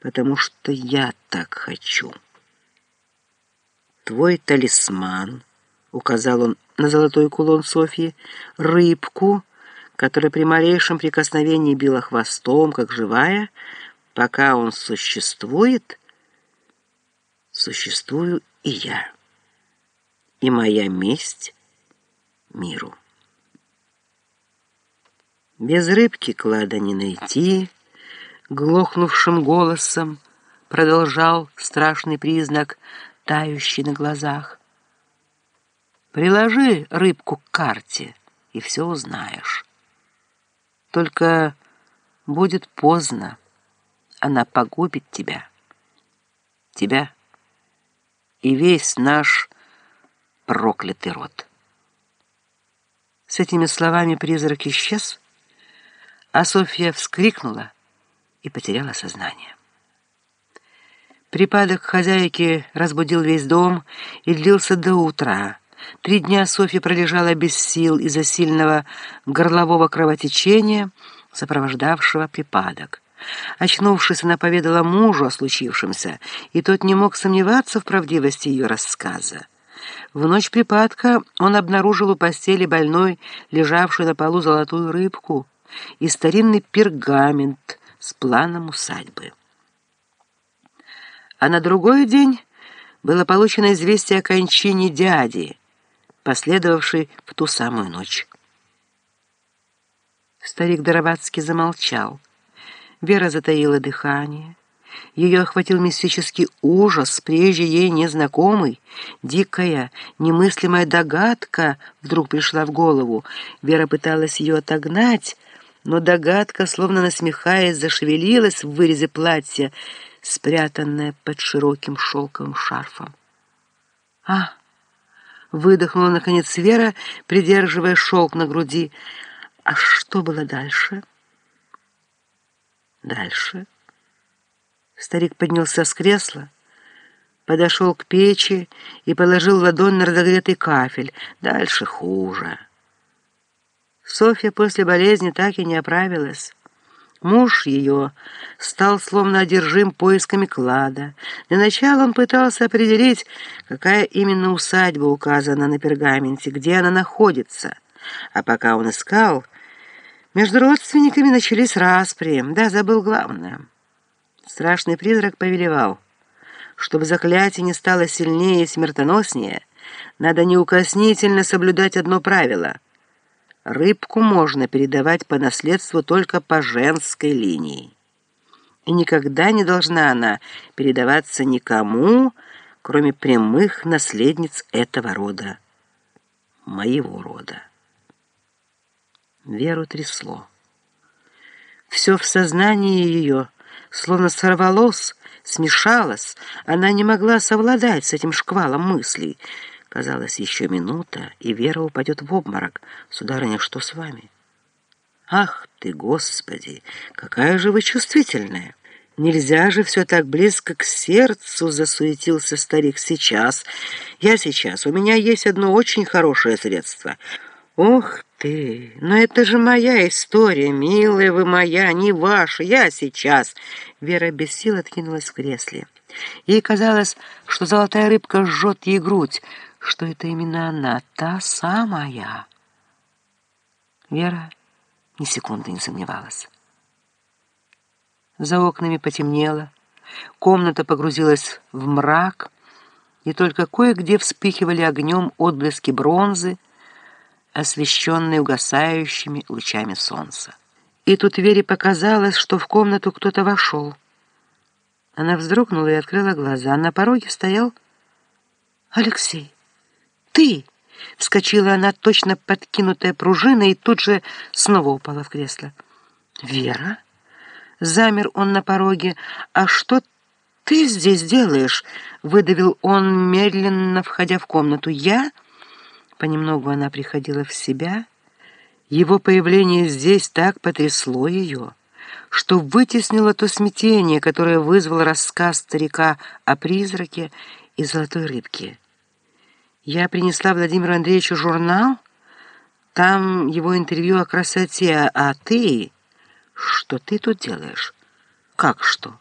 потому что я так хочу. Твой талисман, указал он на золотой кулон Софьи, рыбку, которая при малейшем прикосновении била хвостом, как живая, пока он существует, существую и я. И моя месть миру. Без рыбки клада не найти, глохнувшим голосом продолжал страшный признак, тающий на глазах. Приложи рыбку к карте, и все узнаешь. Только будет поздно, она погубит тебя. Тебя и весь наш проклятый род. С этими словами призрак исчез, а Софья вскрикнула и потеряла сознание. Припадок хозяйки разбудил весь дом и длился до утра. Три дня Софья пролежала без сил из-за сильного горлового кровотечения, сопровождавшего припадок. Очнувшись, она поведала мужу о случившемся, и тот не мог сомневаться в правдивости ее рассказа. В ночь припадка он обнаружил у постели больной, лежавшую на полу золотую рыбку, и старинный пергамент с планом усадьбы. А на другой день было получено известие о кончине дяди, последовавшей в ту самую ночь. Старик Доровацкий замолчал. Вера затаила дыхание. Ее охватил мистический ужас, прежде ей незнакомый. Дикая, немыслимая догадка вдруг пришла в голову. Вера пыталась ее отогнать, но догадка, словно насмехаясь, зашевелилась в вырезе платья, спрятанная под широким шелковым шарфом. «А!» — выдохнула, наконец, Вера, придерживая шелк на груди. «А что было дальше?» «Дальше?» Старик поднялся с кресла, подошел к печи и положил ладонь на разогретый кафель. Дальше хуже. Софья после болезни так и не оправилась. Муж ее стал словно одержим поисками клада. Для начала он пытался определить, какая именно усадьба указана на пергаменте, где она находится. А пока он искал, между родственниками начались распри. Да, забыл главное. Страшный призрак повелевал. Чтобы заклятие не стало сильнее и смертоноснее, надо неукоснительно соблюдать одно правило — Рыбку можно передавать по наследству только по женской линии. И никогда не должна она передаваться никому, кроме прямых наследниц этого рода, моего рода. Веру трясло. Все в сознании ее словно сорвалось, смешалось. Она не могла совладать с этим шквалом мыслей — Казалось, еще минута, и Вера упадет в обморок. «Сударыня, что с вами?» «Ах ты, Господи! Какая же вы чувствительная!» «Нельзя же все так близко к сердцу!» — засуетился старик. «Сейчас, я сейчас. У меня есть одно очень хорошее средство». «Ох ты! Но это же моя история, милая вы моя, не ваша. Я сейчас!» Вера без сил откинулась в кресле. Ей казалось, что золотая рыбка жжет ей грудь, что это именно она, та самая. Вера ни секунды не сомневалась. За окнами потемнело, комната погрузилась в мрак, и только кое-где вспыхивали огнем отблески бронзы, освещенные угасающими лучами солнца. И тут Вере показалось, что в комнату кто-то вошел. Она вздрогнула и открыла глаза. На пороге стоял Алексей ты!» Вскочила она, точно подкинутая пружина, и тут же снова упала в кресло. «Вера?» Замер он на пороге. «А что ты здесь делаешь?» Выдавил он, медленно входя в комнату. «Я?» Понемногу она приходила в себя. Его появление здесь так потрясло ее, что вытеснило то смятение, которое вызвал рассказ старика о призраке и золотой рыбке. Я принесла Владимиру Андреевичу журнал. Там его интервью о красоте. А ты... Что ты тут делаешь? Как что?